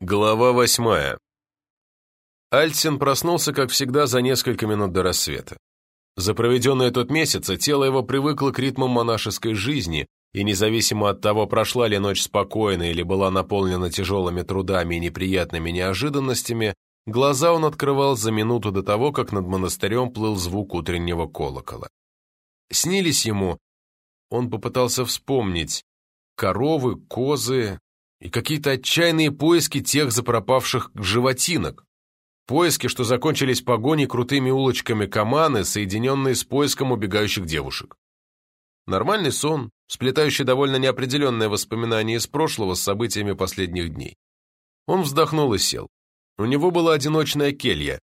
Глава восьмая. Альтсен проснулся, как всегда, за несколько минут до рассвета. За проведенный тот месяц тело его привыкло к ритмам монашеской жизни, и независимо от того, прошла ли ночь спокойно или была наполнена тяжелыми трудами и неприятными неожиданностями, глаза он открывал за минуту до того, как над монастырем плыл звук утреннего колокола. Снились ему, он попытался вспомнить, коровы, козы и какие-то отчаянные поиски тех запропавших животинок, Поиски, что закончились погоней крутыми улочками Каманы, соединенные с поиском убегающих девушек. Нормальный сон, сплетающий довольно неопределенные воспоминания из прошлого с событиями последних дней. Он вздохнул и сел. У него была одиночная келья,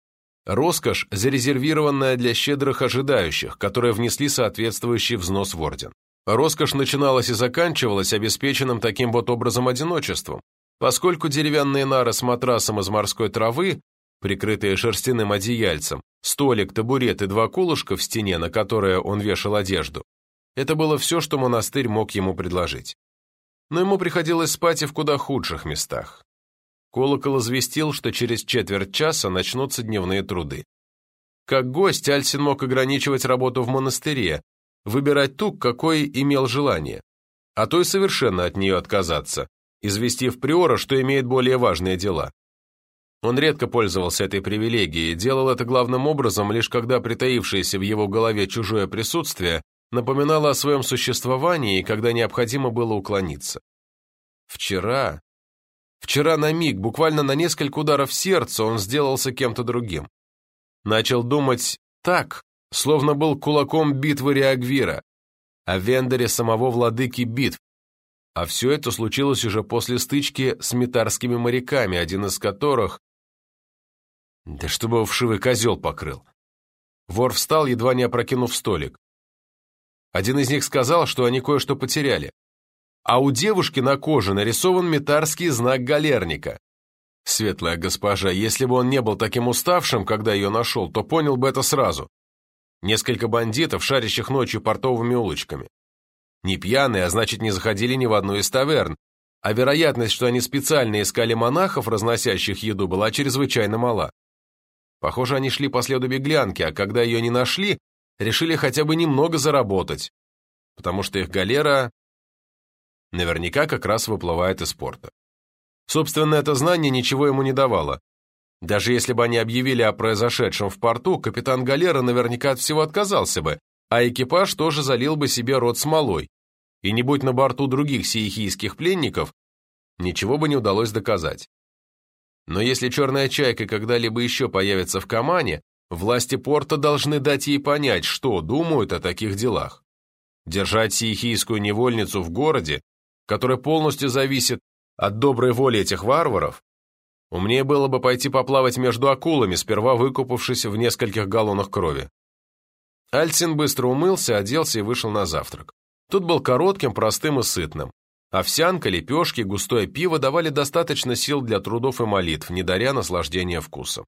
роскошь, зарезервированная для щедрых ожидающих, которые внесли соответствующий взнос в орден. Роскошь начиналась и заканчивалась обеспеченным таким вот образом одиночеством, поскольку деревянные нары с матрасом из морской травы прикрытые шерстяным одеяльцем, столик, табурет и два колышка в стене, на которые он вешал одежду. Это было все, что монастырь мог ему предложить. Но ему приходилось спать и в куда худших местах. Колокол известил, что через четверть часа начнутся дневные труды. Как гость Альсин мог ограничивать работу в монастыре, выбирать ту, какой имел желание, а то и совершенно от нее отказаться, известив приора, что имеет более важные дела. Он редко пользовался этой привилегией, делал это главным образом, лишь когда притаившееся в его голове чужое присутствие напоминало о своем существовании когда необходимо было уклониться. Вчера... Вчера на миг, буквально на несколько ударов сердца, он сделался кем-то другим. Начал думать так, словно был кулаком битвы Реагвира, о вендоре самого владыки битв, а все это случилось уже после стычки с метарскими моряками, один из которых да чтобы его вшивый козел покрыл. Вор встал, едва не опрокинув столик. Один из них сказал, что они кое-что потеряли. А у девушки на коже нарисован метарский знак галерника. Светлая госпожа, если бы он не был таким уставшим, когда ее нашел, то понял бы это сразу. Несколько бандитов, шарящих ночью портовыми улочками. Не пьяные, а значит, не заходили ни в одну из таверн, а вероятность, что они специально искали монахов, разносящих еду, была чрезвычайно мала. Похоже, они шли по следу беглянки, а когда ее не нашли, решили хотя бы немного заработать, потому что их галера наверняка как раз выплывает из порта. Собственно, это знание ничего ему не давало. Даже если бы они объявили о произошедшем в порту, капитан галеры наверняка от всего отказался бы, а экипаж тоже залил бы себе рот смолой. И не будь на борту других сиехийских пленников, ничего бы не удалось доказать. Но если черная чайка когда-либо еще появится в Камане, власти порта должны дать ей понять, что думают о таких делах. Держать сиехийскую невольницу в городе, который полностью зависит от доброй воли этих варваров, умнее было бы пойти поплавать между акулами, сперва выкупавшись в нескольких галлонах крови. Альцин быстро умылся, оделся и вышел на завтрак. Тут был коротким, простым и сытным. Овсянка, лепешки, густое пиво давали достаточно сил для трудов и молитв, не даря наслаждения вкусом.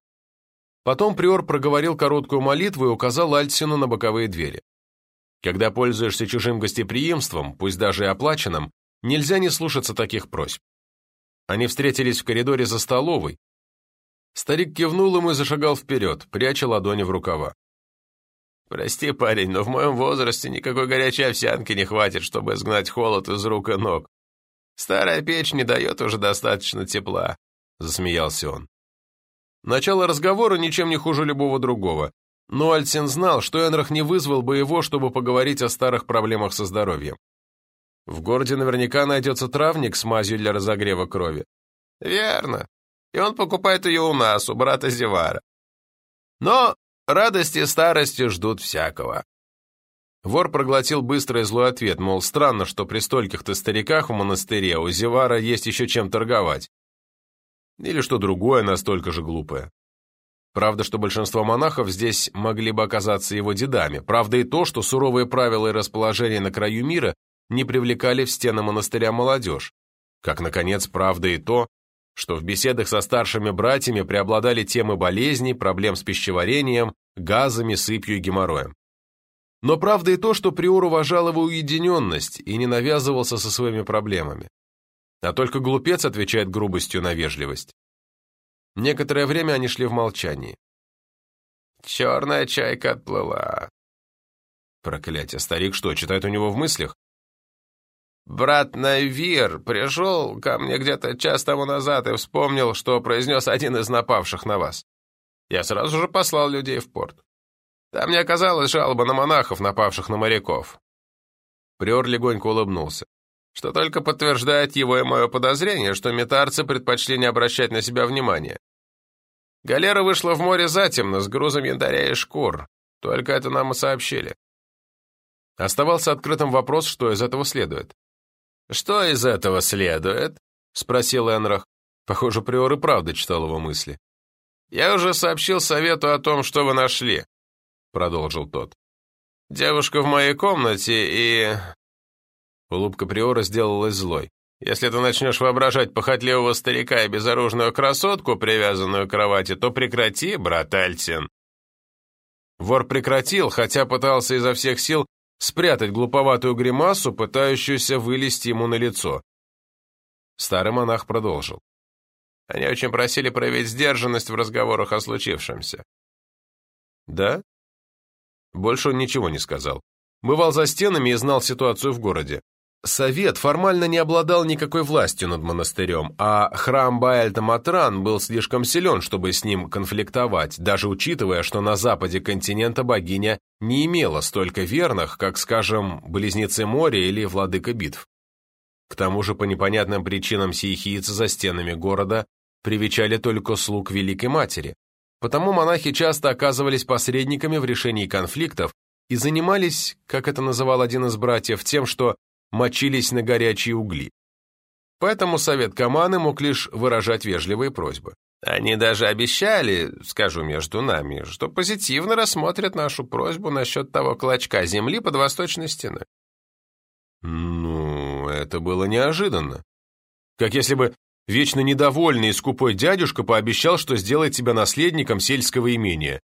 Потом приор проговорил короткую молитву и указал Альтсину на боковые двери. Когда пользуешься чужим гостеприимством, пусть даже и оплаченным, нельзя не слушаться таких просьб. Они встретились в коридоре за столовой. Старик кивнул ему и зашагал вперед, пряча ладони в рукава. «Прости, парень, но в моем возрасте никакой горячей овсянки не хватит, чтобы изгнать холод из рук и ног. Старая печь не дает уже достаточно тепла», — засмеялся он. Начало разговора ничем не хуже любого другого, но Альцин знал, что Энрах не вызвал бы его, чтобы поговорить о старых проблемах со здоровьем. В городе наверняка найдется травник с мазью для разогрева крови. Верно. И он покупает ее у нас, у брата Зевара. Но радости старости ждут всякого. Вор проглотил быстрый злой ответ, мол, странно, что при стольких-то стариках в монастыре у Зевара есть еще чем торговать. Или что другое настолько же глупое. Правда, что большинство монахов здесь могли бы оказаться его дедами. Правда и то, что суровые правила и расположения на краю мира не привлекали в стены монастыря молодежь. Как, наконец, правда и то, что в беседах со старшими братьями преобладали темы болезней, проблем с пищеварением, газами, сыпью и геморроем. Но правда и то, что Приор уважал его уединенность и не навязывался со своими проблемами. А только глупец отвечает грубостью на вежливость. Некоторое время они шли в молчании. «Черная чайка отплыла». Проклятие, старик что, читает у него в мыслях? «Брат Навир пришел ко мне где-то час тому назад и вспомнил, что произнес один из напавших на вас. Я сразу же послал людей в порт. Там не оказалось жалобы на монахов, напавших на моряков». Приор легонько улыбнулся что только подтверждает его и мое подозрение, что метарцы предпочли не обращать на себя внимания. Галера вышла в море затемно, с грузом янтаря и шкур. Только это нам и сообщили. Оставался открытым вопрос, что из этого следует. «Что из этого следует?» — спросил Энрах. Похоже, Приор и правда читал его мысли. «Я уже сообщил совету о том, что вы нашли», — продолжил тот. «Девушка в моей комнате и... Улыбка Приора сделалась злой. «Если ты начнешь воображать похотливого старика и безоружную красотку, привязанную к кровати, то прекрати, брат Альтин». Вор прекратил, хотя пытался изо всех сил спрятать глуповатую гримасу, пытающуюся вылезти ему на лицо. Старый монах продолжил. Они очень просили проявить сдержанность в разговорах о случившемся. Да? Больше он ничего не сказал. Бывал за стенами и знал ситуацию в городе. Совет формально не обладал никакой властью над монастырем, а храм Баэльта-Матран был слишком силен, чтобы с ним конфликтовать, даже учитывая, что на западе континента богиня не имела столько верных, как, скажем, Близнецы моря или Владыка битв. К тому же по непонятным причинам сиехийцы за стенами города привечали только слуг Великой Матери, потому монахи часто оказывались посредниками в решении конфликтов и занимались, как это называл один из братьев, тем, что мочились на горячие угли. Поэтому совет Каманы мог лишь выражать вежливые просьбы. Они даже обещали, скажу между нами, что позитивно рассмотрят нашу просьбу насчет того клочка земли под восточной стеной. Ну, это было неожиданно. Как если бы вечно недовольный и скупой дядюшка пообещал, что сделает тебя наследником сельского имения.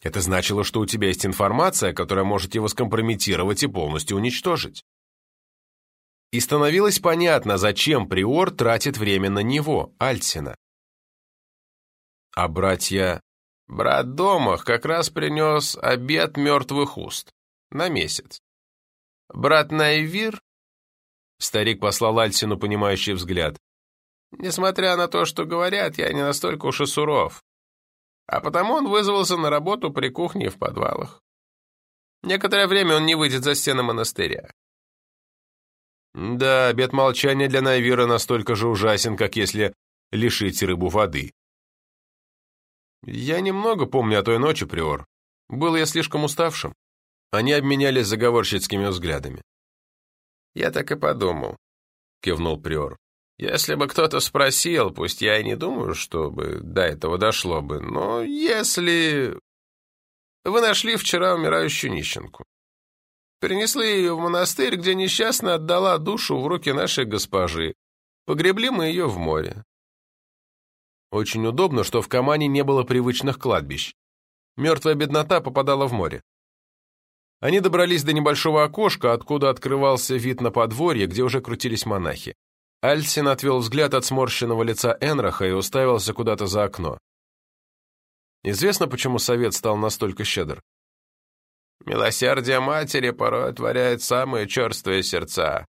Это значило, что у тебя есть информация, которая может его скомпрометировать и полностью уничтожить. И становилось понятно, зачем Приор тратит время на него, Альсина. А братья... Брат Домах как раз принес обед мертвых уст. На месяц. Брат Найвир... Старик послал Альсину понимающий взгляд. Несмотря на то, что говорят, я не настолько уж и суров. А потому он вызвался на работу при кухне в подвалах. Некоторое время он не выйдет за стены монастыря. Да, обет молчания для Найвира настолько же ужасен, как если лишить рыбу воды. Я немного помню о той ночи, Приор. Был я слишком уставшим. Они обменялись заговорщицкими взглядами. «Я так и подумал», — кивнул Приор. «Если бы кто-то спросил, пусть я и не думаю, чтобы до этого дошло бы, но если... Вы нашли вчера умирающую нищенку. Перенесли ее в монастырь, где несчастно отдала душу в руки нашей госпожи. Погребли мы ее в море. Очень удобно, что в Камане не было привычных кладбищ. Мертвая беднота попадала в море. Они добрались до небольшого окошка, откуда открывался вид на подворье, где уже крутились монахи. Альсин отвел взгляд от сморщенного лица Энраха и уставился куда-то за окно. Известно, почему совет стал настолько щедр? Милосердие матери порой отворяет самые черствые сердца.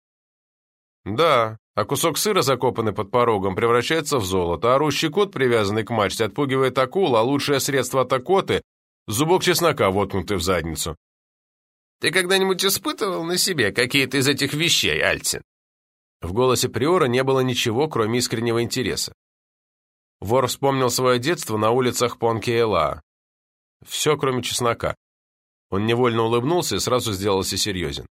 Да, а кусок сыра, закопанный под порогом, превращается в золото, а орущий кот, привязанный к мачте, отпугивает акул, а лучшее средство от акоты — зубок чеснока, воткнутый в задницу. Ты когда-нибудь испытывал на себе какие-то из этих вещей, Альцин? В голосе Приора не было ничего, кроме искреннего интереса. Вор вспомнил свое детство на улицах Понкиэла. Все, кроме чеснока. Он невольно улыбнулся и сразу сделался серьезен.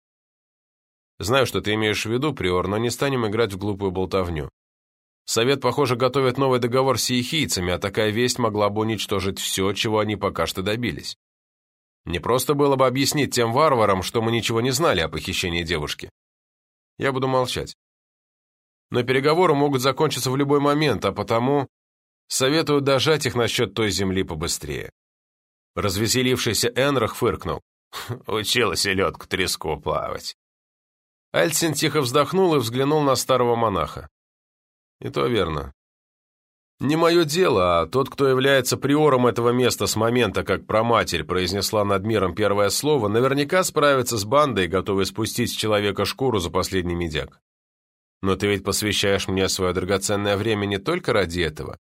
«Знаю, что ты имеешь в виду, Приор, но не станем играть в глупую болтовню. Совет, похоже, готовит новый договор с ехийцами, а такая весть могла бы уничтожить все, чего они пока что добились. Не просто было бы объяснить тем варварам, что мы ничего не знали о похищении девушки. Я буду молчать. Но переговоры могут закончиться в любой момент, а потому советую дожать их насчет той земли побыстрее. Развеселившийся Энрах фыркнул. Учила селедку треску плавать. Альцин тихо вздохнул и взглянул на старого монаха. И то верно. Не мое дело, а тот, кто является приором этого места с момента, как проматерь произнесла над миром первое слово, наверняка справится с бандой, готовой спустить с человека шкуру за последний медяк. Но ты ведь посвящаешь мне свое драгоценное время не только ради этого.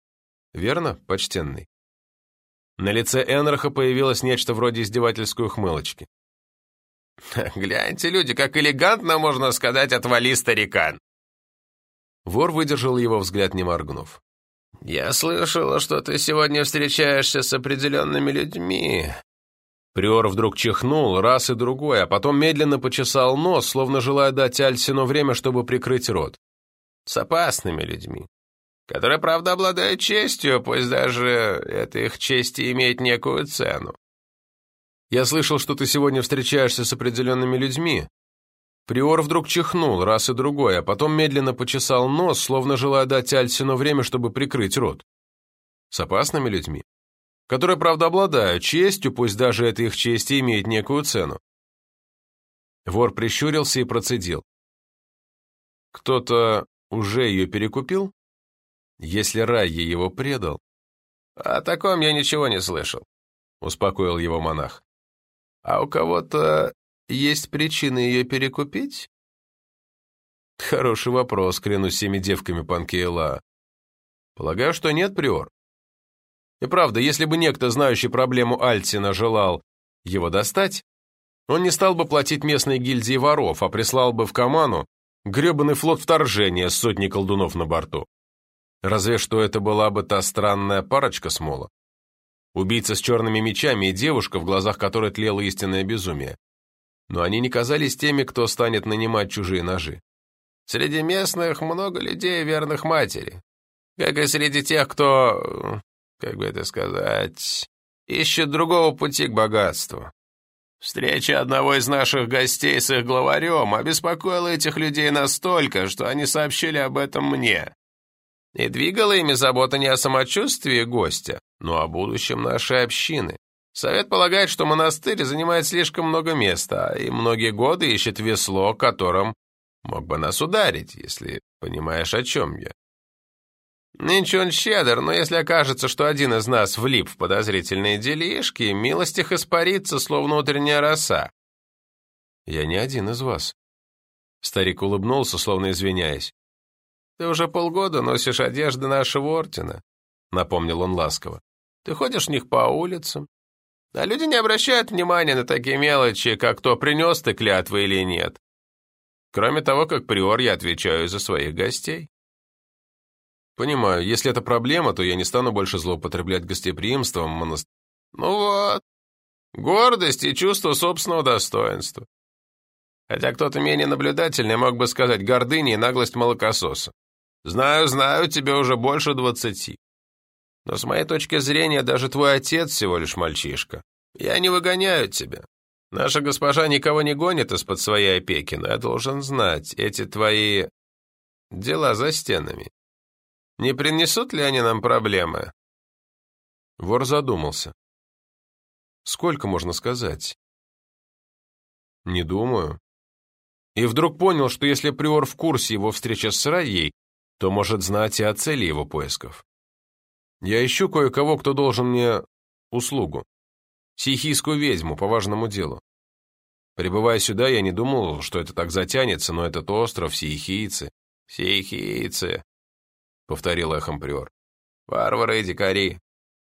Верно, почтенный? На лице Энраха появилось нечто вроде издевательской ухмылочки. «Гляньте, люди, как элегантно, можно сказать, отвали, старикан!» Вор выдержал его взгляд, не моргнув. «Я слышала, что ты сегодня встречаешься с определенными людьми». Приор вдруг чихнул раз и другой, а потом медленно почесал нос, словно желая дать Альсину время, чтобы прикрыть рот. «С опасными людьми, которые, правда, обладают честью, пусть даже эта их честь имеет некую цену». «Я слышал, что ты сегодня встречаешься с определенными людьми», Приор вдруг чихнул раз и другой, а потом медленно почесал нос, словно желая дать Альсину время, чтобы прикрыть рот. С опасными людьми, которые, правда, обладают честью, пусть даже эта их честь имеет некую цену. Вор прищурился и процедил. Кто-то уже ее перекупил? Если Райя его предал? О таком я ничего не слышал, успокоил его монах. А у кого-то есть причины ее перекупить? Хороший вопрос, клянусь всеми девками Панкейла. Полагаю, что нет, Приор. И правда, если бы некто, знающий проблему Альтина, желал его достать, он не стал бы платить местной гильдии воров, а прислал бы в Каману гребаный флот вторжения с сотней колдунов на борту. Разве что это была бы та странная парочка Смола. Убийца с черными мечами и девушка, в глазах которой тлело истинное безумие но они не казались теми, кто станет нанимать чужие ножи. Среди местных много людей, верных матери, как и среди тех, кто, как бы это сказать, ищет другого пути к богатству. Встреча одного из наших гостей с их главарем обеспокоила этих людей настолько, что они сообщили об этом мне. И двигала ими забота не о самочувствии гостя, но о будущем нашей общины. Совет полагает, что монастырь занимает слишком много места, и многие годы ищет весло, которым мог бы нас ударить, если понимаешь, о чем я. Нынче он щедр, но если окажется, что один из нас влип в подозрительные делишки, милость их испарится, словно утренняя роса. Я не один из вас. Старик улыбнулся, словно извиняясь. Ты уже полгода носишь одежды нашего ордена, напомнил он ласково. Ты ходишь в них по улицам, а люди не обращают внимания на такие мелочи, как то, принес ты клятвы или нет. Кроме того, как приор я отвечаю за своих гостей. Понимаю, если это проблема, то я не стану больше злоупотреблять гостеприимством монастыря. Ну вот, гордость и чувство собственного достоинства. Хотя кто-то менее наблюдательный мог бы сказать гордыня и наглость молокососа. Знаю, знаю, тебе уже больше двадцати. Но с моей точки зрения, даже твой отец всего лишь мальчишка. Я не выгоняю тебя. Наша госпожа никого не гонит из-под своей опеки, но я должен знать, эти твои дела за стенами. Не принесут ли они нам проблемы?» Вор задумался. «Сколько можно сказать?» «Не думаю». И вдруг понял, что если Приор в курсе его встречи с Райей, то может знать и о цели его поисков. Я ищу кое-кого, кто должен мне услугу. Сихийскую ведьму по важному делу. Прибывая сюда, я не думал, что это так затянется, но этот остров, сихийцы. Сихийцы, повторил эхом приор. Варвары и дикари.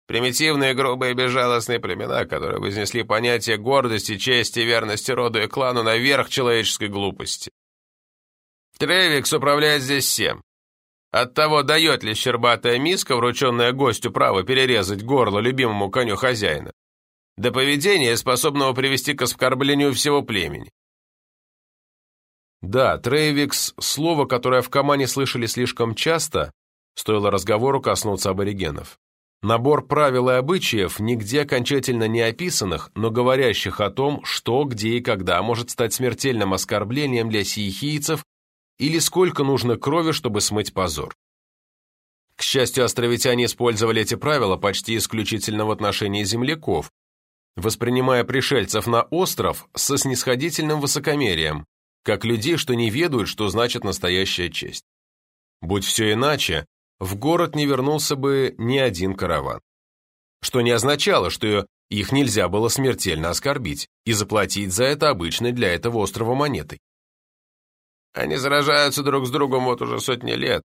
Примитивные, грубые, безжалостные племена, которые вознесли понятие гордости, чести, верности роду и клану наверх человеческой глупости. Тревикс управляет здесь всем. От того, дает ли щербатая миска, врученная гостю, право перерезать горло любимому коню хозяина, до поведения, способного привести к оскорблению всего племени. Да, Трейвикс – слово, которое в Камане слышали слишком часто, стоило разговору коснуться аборигенов. Набор правил и обычаев, нигде окончательно не описанных, но говорящих о том, что, где и когда может стать смертельным оскорблением для сиехийцев или сколько нужно крови, чтобы смыть позор. К счастью, островитяне использовали эти правила почти исключительно в отношении земляков, воспринимая пришельцев на остров со снисходительным высокомерием, как людей, что не ведают, что значит настоящая честь. Будь все иначе, в город не вернулся бы ни один караван. Что не означало, что их нельзя было смертельно оскорбить и заплатить за это обычной для этого острова монетой. Они заражаются друг с другом вот уже сотни лет.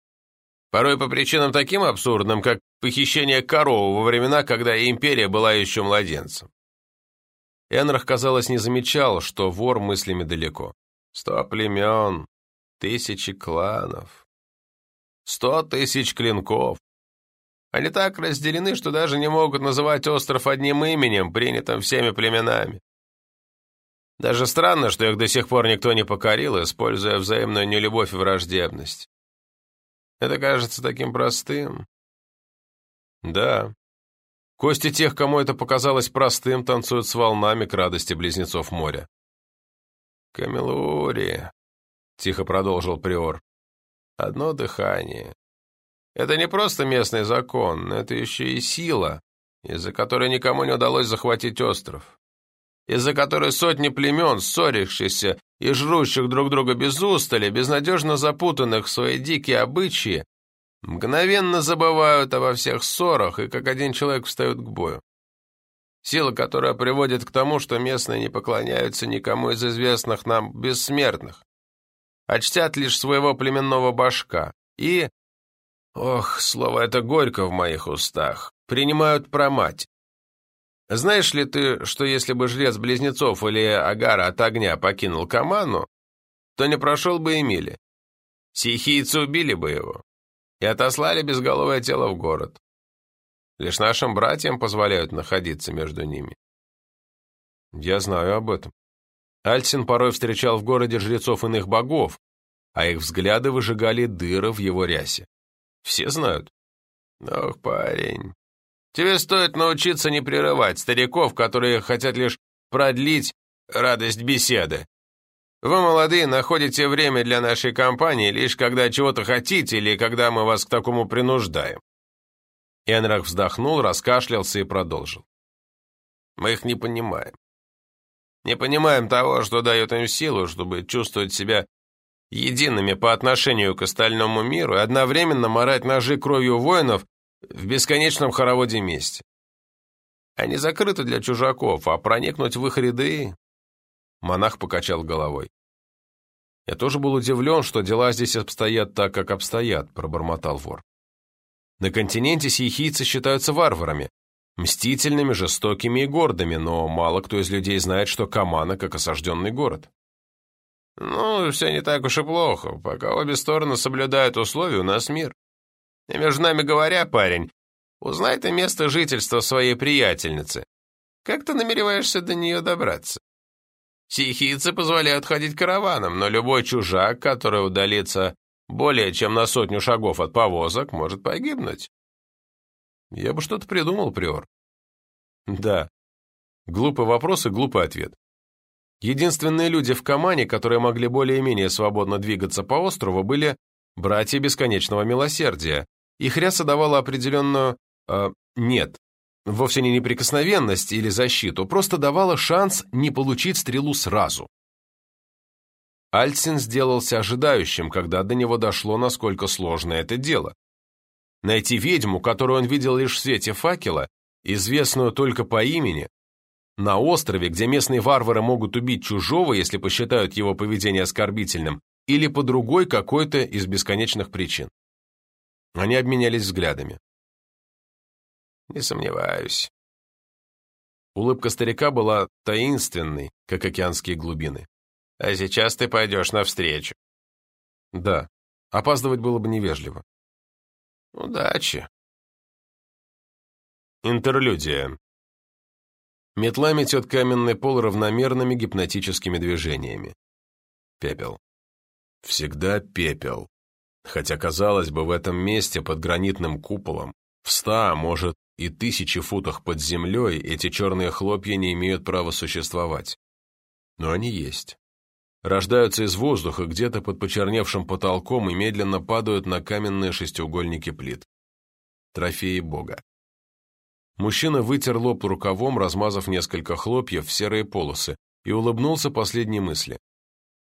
Порой по причинам таким абсурдным, как похищение коровы во времена, когда империя была еще младенцем. Энрах, казалось, не замечал, что вор мыслями далеко. Сто племен, тысячи кланов, сто тысяч клинков. Они так разделены, что даже не могут называть остров одним именем, принятым всеми племенами. Даже странно, что их до сих пор никто не покорил, используя взаимную нелюбовь и враждебность. Это кажется таким простым. Да. Кости тех, кому это показалось простым, танцуют с волнами к радости близнецов моря. «Камелури», — тихо продолжил Приор, — «одно дыхание. Это не просто местный закон, это еще и сила, из-за которой никому не удалось захватить остров из-за которой сотни племен, ссорившихся и жрущих друг друга без устали, безнадежно запутанных в свои дикие обычаи, мгновенно забывают обо всех ссорах и как один человек встают к бою. Сила, которая приводит к тому, что местные не поклоняются никому из известных нам бессмертных, а чтят лишь своего племенного башка и... Ох, слово это горько в моих устах. Принимают промать. Знаешь ли ты, что если бы жрец Близнецов или Агара от огня покинул Каману, то не прошел бы и мили? Сихийцы убили бы его и отослали безголовое тело в город. Лишь нашим братьям позволяют находиться между ними. Я знаю об этом. Альсин порой встречал в городе жрецов иных богов, а их взгляды выжигали дыры в его рясе. Все знают. Ох, парень, Тебе стоит научиться не прерывать стариков, которые хотят лишь продлить радость беседы. Вы, молодые, находите время для нашей компании лишь когда чего-то хотите или когда мы вас к такому принуждаем». Энрах вздохнул, раскашлялся и продолжил. «Мы их не понимаем. Не понимаем того, что дает им силу, чтобы чувствовать себя едиными по отношению к остальному миру и одновременно морать ножи кровью воинов в бесконечном хороводе месте. Они закрыты для чужаков, а проникнуть в их ряды...» Монах покачал головой. «Я тоже был удивлен, что дела здесь обстоят так, как обстоят», — пробормотал вор. «На континенте сихийцы считаются варварами, мстительными, жестокими и гордыми, но мало кто из людей знает, что Камана как осажденный город». «Ну, все не так уж и плохо. Пока обе стороны соблюдают условия, у нас мир. И между нами говоря, парень, узнай ты место жительства своей приятельницы. Как ты намереваешься до нее добраться? Сихийцы позволяют ходить караваном, но любой чужак, который удалится более чем на сотню шагов от повозок, может погибнуть. Я бы что-то придумал, Приор. Да. Глупый вопрос и глупый ответ. Единственные люди в Камане, которые могли более-менее свободно двигаться по острову, были братья Бесконечного Милосердия, их ряса давала определенную... Э, нет, вовсе не неприкосновенность или защиту, просто давала шанс не получить стрелу сразу. Альцин сделался ожидающим, когда до него дошло, насколько сложно это дело. Найти ведьму, которую он видел лишь в свете факела, известную только по имени, на острове, где местные варвары могут убить чужого, если посчитают его поведение оскорбительным, или по другой какой-то из бесконечных причин. Они обменялись взглядами. «Не сомневаюсь». Улыбка старика была таинственной, как океанские глубины. «А сейчас ты пойдешь навстречу». «Да. Опаздывать было бы невежливо». «Удачи». Интерлюдия. Метла метет каменный пол равномерными гипнотическими движениями. Пепел. Всегда пепел. Хотя, казалось бы, в этом месте под гранитным куполом, в ста, а может, и тысячи футах под землей эти черные хлопья не имеют права существовать. Но они есть. Рождаются из воздуха где-то под почерневшим потолком и медленно падают на каменные шестиугольники плит. Трофеи Бога. Мужчина вытер лоб рукавом, размазав несколько хлопьев в серые полосы, и улыбнулся последней мысли.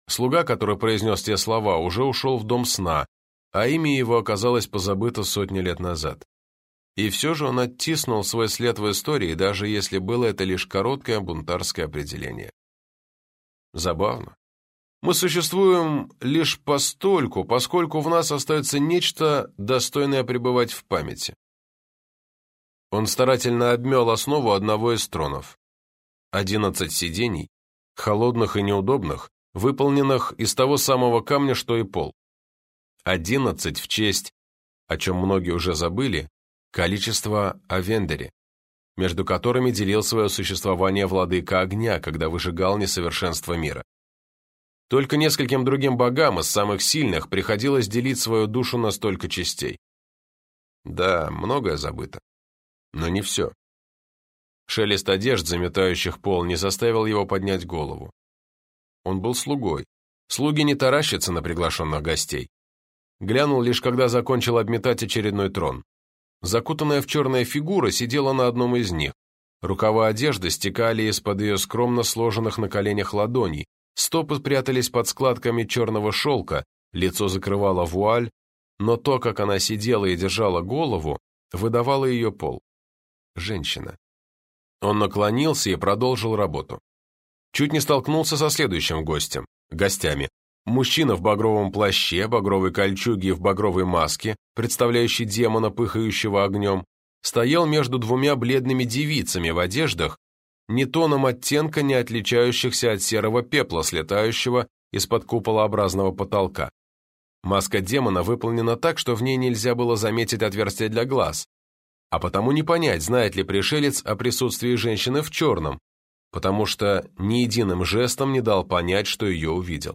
Слуга, который произнес те слова, уже ушел в дом сна, а имя его оказалось позабыто сотни лет назад. И все же он оттиснул свой след в истории, даже если было это лишь короткое бунтарское определение. Забавно. Мы существуем лишь постольку, поскольку в нас остается нечто, достойное пребывать в памяти. Он старательно обмел основу одного из тронов. Одиннадцать сидений, холодных и неудобных, выполненных из того самого камня, что и пол. Одиннадцать в честь, о чем многие уже забыли, количество Авендери, между которыми делил свое существование владыка огня, когда выжигал несовершенство мира. Только нескольким другим богам из самых сильных приходилось делить свою душу на столько частей. Да, многое забыто. Но не все. Шелест одежд, заметающих пол, не заставил его поднять голову. Он был слугой. Слуги не таращатся на приглашенных гостей. Глянул лишь, когда закончил обметать очередной трон. Закутанная в черная фигура сидела на одном из них. Рукава одежды стекали из-под ее скромно сложенных на коленях ладоней, стопы прятались под складками черного шелка, лицо закрывала вуаль, но то, как она сидела и держала голову, выдавало ее пол женщина. Он наклонился и продолжил работу. Чуть не столкнулся со следующим гостем, гостями. Мужчина в багровом плаще, багровой кольчуге и в багровой маске, представляющий демона, пыхающего огнем, стоял между двумя бледными девицами в одеждах, ни тоном оттенка, не отличающихся от серого пепла, слетающего из-под куполообразного потолка. Маска демона выполнена так, что в ней нельзя было заметить отверстие для глаз, а потому не понять, знает ли пришелец о присутствии женщины в черном, потому что ни единым жестом не дал понять, что ее увидел.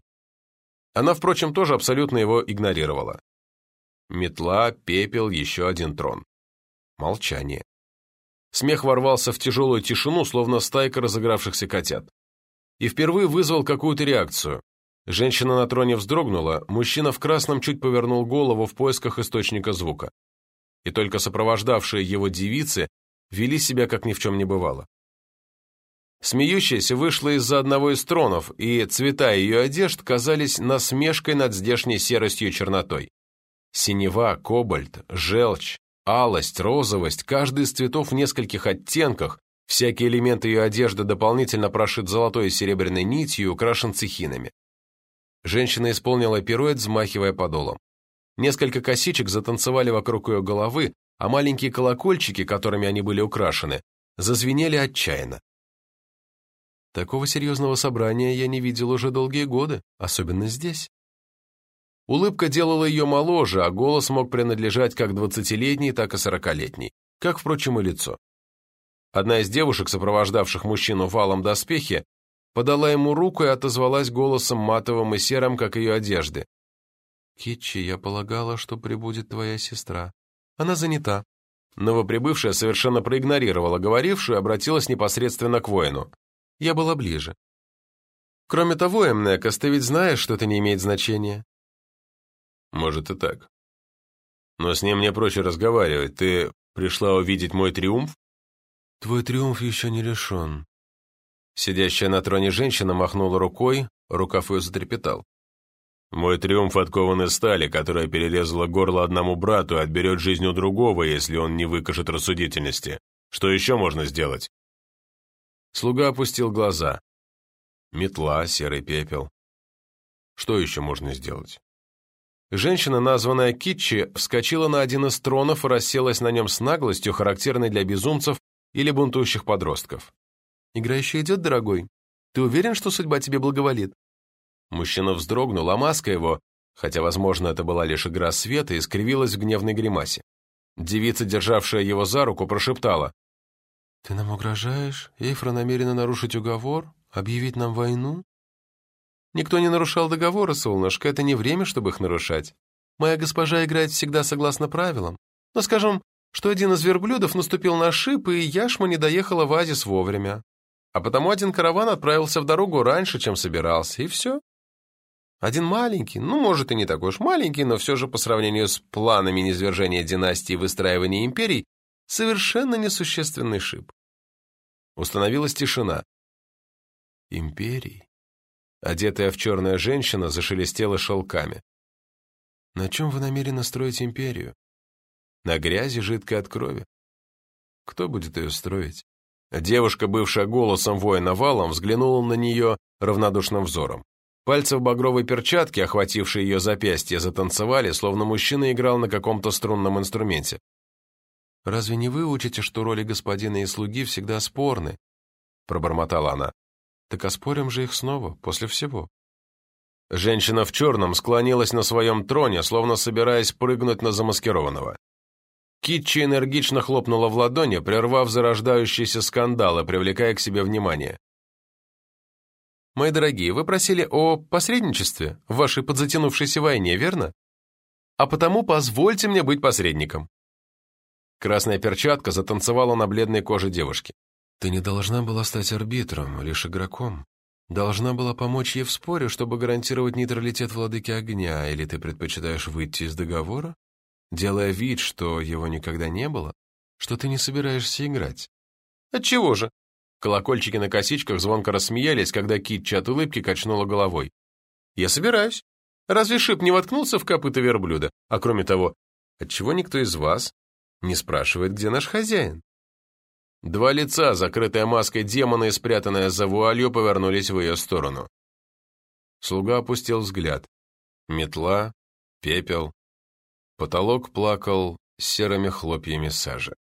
Она, впрочем, тоже абсолютно его игнорировала. Метла, пепел, еще один трон. Молчание. Смех ворвался в тяжелую тишину, словно стайка разыгравшихся котят. И впервые вызвал какую-то реакцию. Женщина на троне вздрогнула, мужчина в красном чуть повернул голову в поисках источника звука и только сопровождавшие его девицы вели себя, как ни в чем не бывало. Смеющаяся вышла из-за одного из тронов, и цвета ее одежд казались насмешкой над здешней серостью чернотой. Синева, кобальт, желчь, алость, розовость, каждый из цветов в нескольких оттенках, всякий элемент ее одежды дополнительно прошит золотой и серебряной нитью и украшен цехинами. Женщина исполнила пируэт, взмахивая подолом. Несколько косичек затанцевали вокруг ее головы, а маленькие колокольчики, которыми они были украшены, зазвенели отчаянно. Такого серьезного собрания я не видел уже долгие годы, особенно здесь. Улыбка делала ее моложе, а голос мог принадлежать как двадцатилетний, так и сорокалетний, как, впрочем, и лицо. Одна из девушек, сопровождавших мужчину валом доспехи, подала ему руку и отозвалась голосом матовым и серым, как ее одежды. «Китчи, я полагала, что прибудет твоя сестра. Она занята». Новоприбывшая совершенно проигнорировала говорившую и обратилась непосредственно к воину. Я была ближе. «Кроме того, Эмнекас, ты ведь знаешь, что это не имеет значения?» «Может и так. Но с ним мне проще разговаривать. Ты пришла увидеть мой триумф?» «Твой триумф еще не решен». Сидящая на троне женщина махнула рукой, рукав ее затрепетал. Мой триумф откован из стали, которая перерезала горло одному брату и отберет жизнь у другого, если он не выкажет рассудительности. Что еще можно сделать?» Слуга опустил глаза. Метла, серый пепел. Что еще можно сделать? Женщина, названная Китчи, вскочила на один из тронов и расселась на нем с наглостью, характерной для безумцев или бунтующих подростков. «Игра еще идет, дорогой? Ты уверен, что судьба тебе благоволит?» Мужчина вздрогнул, а маска его, хотя, возможно, это была лишь игра света, искривилась в гневной гримасе. Девица, державшая его за руку, прошептала. «Ты нам угрожаешь? Эйфра намерена нарушить уговор? Объявить нам войну?» «Никто не нарушал договора, солнышко, это не время, чтобы их нарушать. Моя госпожа играет всегда согласно правилам. Но скажем, что один из верблюдов наступил на шип, и яшма не доехала в Азис вовремя. А потому один караван отправился в дорогу раньше, чем собирался, и все. Один маленький, ну, может, и не такой уж маленький, но все же по сравнению с планами низвержения династии и выстраивания империй, Совершенно несущественный шип. Установилась тишина. Империй. Одетая в черная женщина зашелестела шелками. На чем вы намерены строить империю? На грязи, жидкой от крови. Кто будет ее строить? Девушка, бывшая голосом воина валом, взглянула на нее равнодушным взором. Пальцы в багровой перчатке, охватившие ее запястье, затанцевали, словно мужчина играл на каком-то струнном инструменте. «Разве не вы учите, что роли господина и слуги всегда спорны?» — пробормотала она. «Так оспорим же их снова, после всего». Женщина в черном склонилась на своем троне, словно собираясь прыгнуть на замаскированного. Китчи энергично хлопнула в ладони, прервав зарождающийся скандал и привлекая к себе внимание. Мои дорогие, вы просили о посредничестве в вашей подзатянувшейся войне, верно? А потому позвольте мне быть посредником. Красная перчатка затанцевала на бледной коже девушки. Ты не должна была стать арбитром, лишь игроком. Должна была помочь ей в споре, чтобы гарантировать нейтралитет владыки огня, или ты предпочитаешь выйти из договора, делая вид, что его никогда не было, что ты не собираешься играть? Отчего же? Колокольчики на косичках звонко рассмеялись, когда Китча от улыбки качнула головой. «Я собираюсь. Разве шип не воткнулся в копыта верблюда? А кроме того, отчего никто из вас не спрашивает, где наш хозяин?» Два лица, закрытая маской демона и спрятанная за вуалью, повернулись в ее сторону. Слуга опустил взгляд. Метла, пепел. Потолок плакал серыми хлопьями сажи.